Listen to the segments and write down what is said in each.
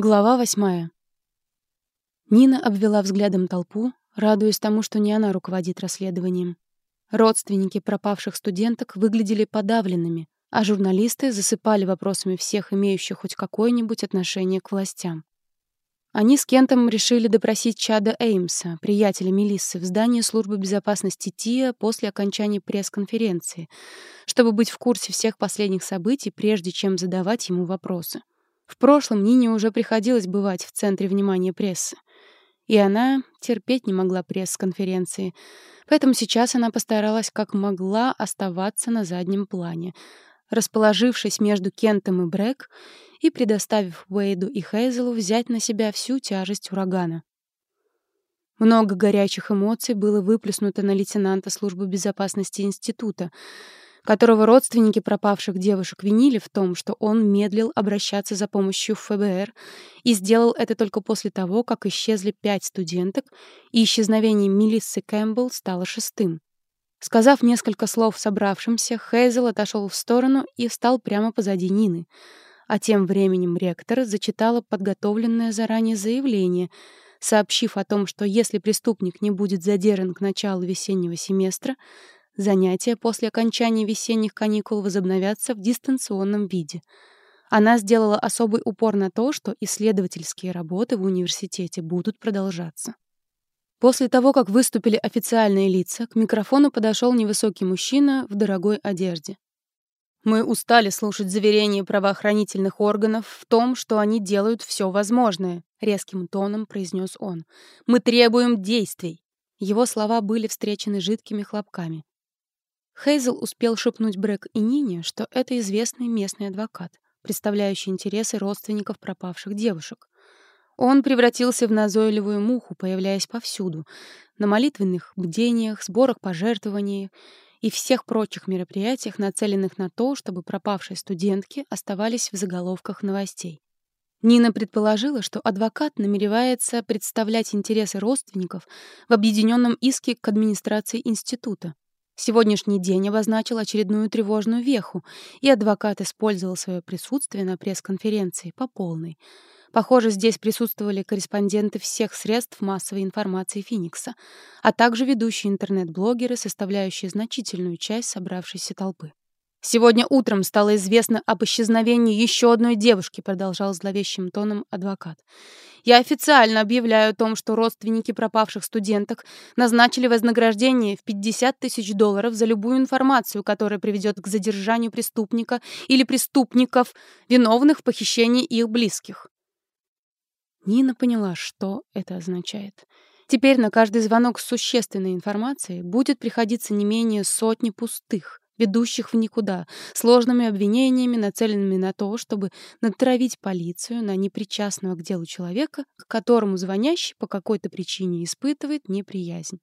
Глава восьмая. Нина обвела взглядом толпу, радуясь тому, что не она руководит расследованием. Родственники пропавших студенток выглядели подавленными, а журналисты засыпали вопросами всех, имеющих хоть какое-нибудь отношение к властям. Они с Кентом решили допросить Чада Эймса, приятеля Мелиссы, в здании службы безопасности ТИА после окончания пресс-конференции, чтобы быть в курсе всех последних событий, прежде чем задавать ему вопросы. В прошлом Нине уже приходилось бывать в центре внимания прессы. И она терпеть не могла пресс-конференции. Поэтому сейчас она постаралась как могла оставаться на заднем плане, расположившись между Кентом и Брэк и предоставив Уэйду и Хейзелу взять на себя всю тяжесть урагана. Много горячих эмоций было выплеснуто на лейтенанта службы безопасности института, которого родственники пропавших девушек винили в том, что он медлил обращаться за помощью в ФБР и сделал это только после того, как исчезли пять студенток, и исчезновение Мелиссы Кэмпбелл стало шестым. Сказав несколько слов собравшимся, Хейзел отошел в сторону и встал прямо позади Нины. А тем временем ректор зачитала подготовленное заранее заявление, сообщив о том, что если преступник не будет задержан к началу весеннего семестра, Занятия после окончания весенних каникул возобновятся в дистанционном виде. Она сделала особый упор на то, что исследовательские работы в университете будут продолжаться. После того, как выступили официальные лица, к микрофону подошел невысокий мужчина в дорогой одежде. Мы устали слушать заверения правоохранительных органов в том, что они делают все возможное, резким тоном произнес он. Мы требуем действий. Его слова были встречены жидкими хлопками. Хейзел успел шепнуть Брэк и Нине, что это известный местный адвокат, представляющий интересы родственников пропавших девушек. Он превратился в назойливую муху, появляясь повсюду, на молитвенных бдениях, сборах пожертвований и всех прочих мероприятиях, нацеленных на то, чтобы пропавшие студентки оставались в заголовках новостей. Нина предположила, что адвокат намеревается представлять интересы родственников в объединенном иске к администрации института. Сегодняшний день обозначил очередную тревожную веху, и адвокат использовал свое присутствие на пресс-конференции по полной. Похоже, здесь присутствовали корреспонденты всех средств массовой информации Феникса, а также ведущие интернет-блогеры, составляющие значительную часть собравшейся толпы. «Сегодня утром стало известно об исчезновении еще одной девушки», продолжал зловещим тоном адвокат. «Я официально объявляю о том, что родственники пропавших студенток назначили вознаграждение в 50 тысяч долларов за любую информацию, которая приведет к задержанию преступника или преступников, виновных в похищении их близких». Нина поняла, что это означает. Теперь на каждый звонок с существенной информацией будет приходиться не менее сотни пустых, ведущих в никуда, сложными обвинениями, нацеленными на то, чтобы натравить полицию на непричастного к делу человека, к которому звонящий по какой-то причине испытывает неприязнь.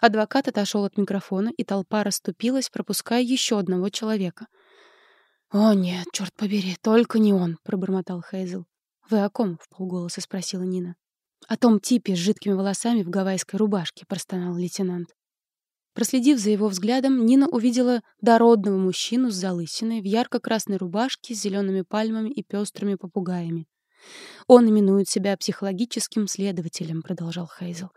Адвокат отошел от микрофона, и толпа расступилась, пропуская еще одного человека. «О, нет, черт побери, только не он», — пробормотал Хейзел. «Вы о ком?» — в полголоса спросила Нина. «О том типе с жидкими волосами в гавайской рубашке», — простонал лейтенант. Проследив за его взглядом, Нина увидела дородного мужчину с залысиной в ярко-красной рубашке с зелеными пальмами и пестрыми попугаями. «Он именует себя психологическим следователем», — продолжал Хейзел.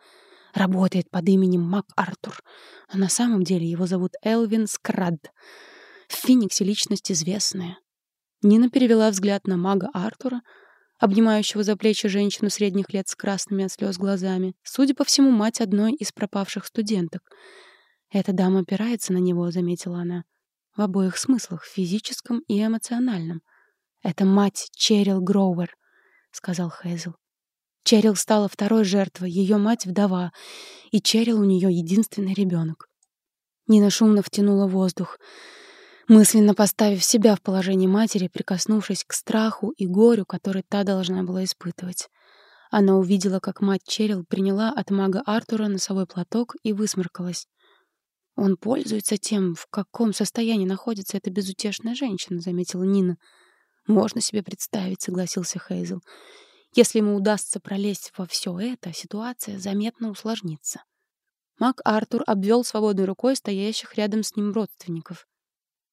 «Работает под именем Мак Артур, а на самом деле его зовут Элвин Скрад. В Фениксе личность известная». Нина перевела взгляд на мага Артура, обнимающего за плечи женщину средних лет с красными от слез глазами. Судя по всему, мать одной из пропавших студенток — «Эта дама опирается на него», — заметила она. «В обоих смыслах, физическом и эмоциональном. Это мать Черил Гроувер», — сказал Хейзел. Черил стала второй жертвой, ее мать — вдова, и Черил у нее единственный ребенок. Нина шумно втянула воздух, мысленно поставив себя в положение матери, прикоснувшись к страху и горю, который та должна была испытывать. Она увидела, как мать Черил приняла от мага Артура носовой платок и высморкалась. «Он пользуется тем, в каком состоянии находится эта безутешная женщина», — заметила Нина. «Можно себе представить», — согласился Хейзел. «Если ему удастся пролезть во все это, ситуация заметно усложнится». Мак Артур обвел свободной рукой стоящих рядом с ним родственников.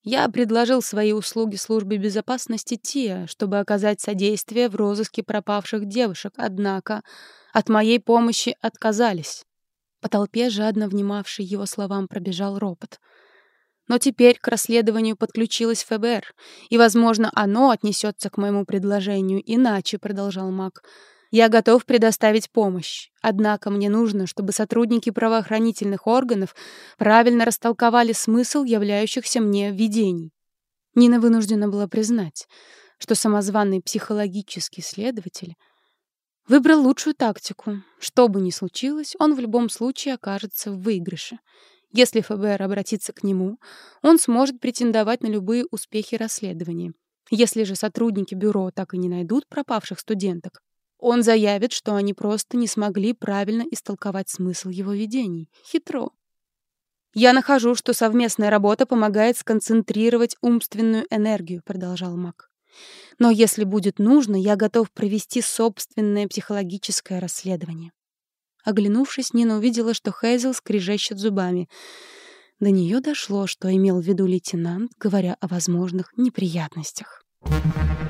Я предложил свои услуги службе безопасности ТИА, чтобы оказать содействие в розыске пропавших девушек, однако от моей помощи отказались. По толпе, жадно внимавшей его словам, пробежал ропот. Но теперь к расследованию подключилось ФБР, и, возможно, оно отнесется к моему предложению иначе, продолжал Мак. Я готов предоставить помощь. Однако мне нужно, чтобы сотрудники правоохранительных органов правильно растолковали смысл являющихся мне видений. Нина вынуждена была признать, что самозваный психологический следователь выбрал лучшую тактику. Что бы ни случилось, он в любом случае окажется в выигрыше. Если ФБР обратится к нему, он сможет претендовать на любые успехи расследования. Если же сотрудники бюро так и не найдут пропавших студенток, он заявит, что они просто не смогли правильно истолковать смысл его видений. Хитро. «Я нахожу, что совместная работа помогает сконцентрировать умственную энергию», — продолжал Мак. «Но если будет нужно, я готов провести собственное психологическое расследование». Оглянувшись, Нина увидела, что Хейзел скрежещет зубами. До нее дошло, что имел в виду лейтенант, говоря о возможных неприятностях. Thank you.